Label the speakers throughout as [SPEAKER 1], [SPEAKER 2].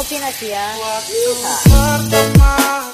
[SPEAKER 1] Novi Nasia.
[SPEAKER 2] Pertama kali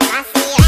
[SPEAKER 1] I see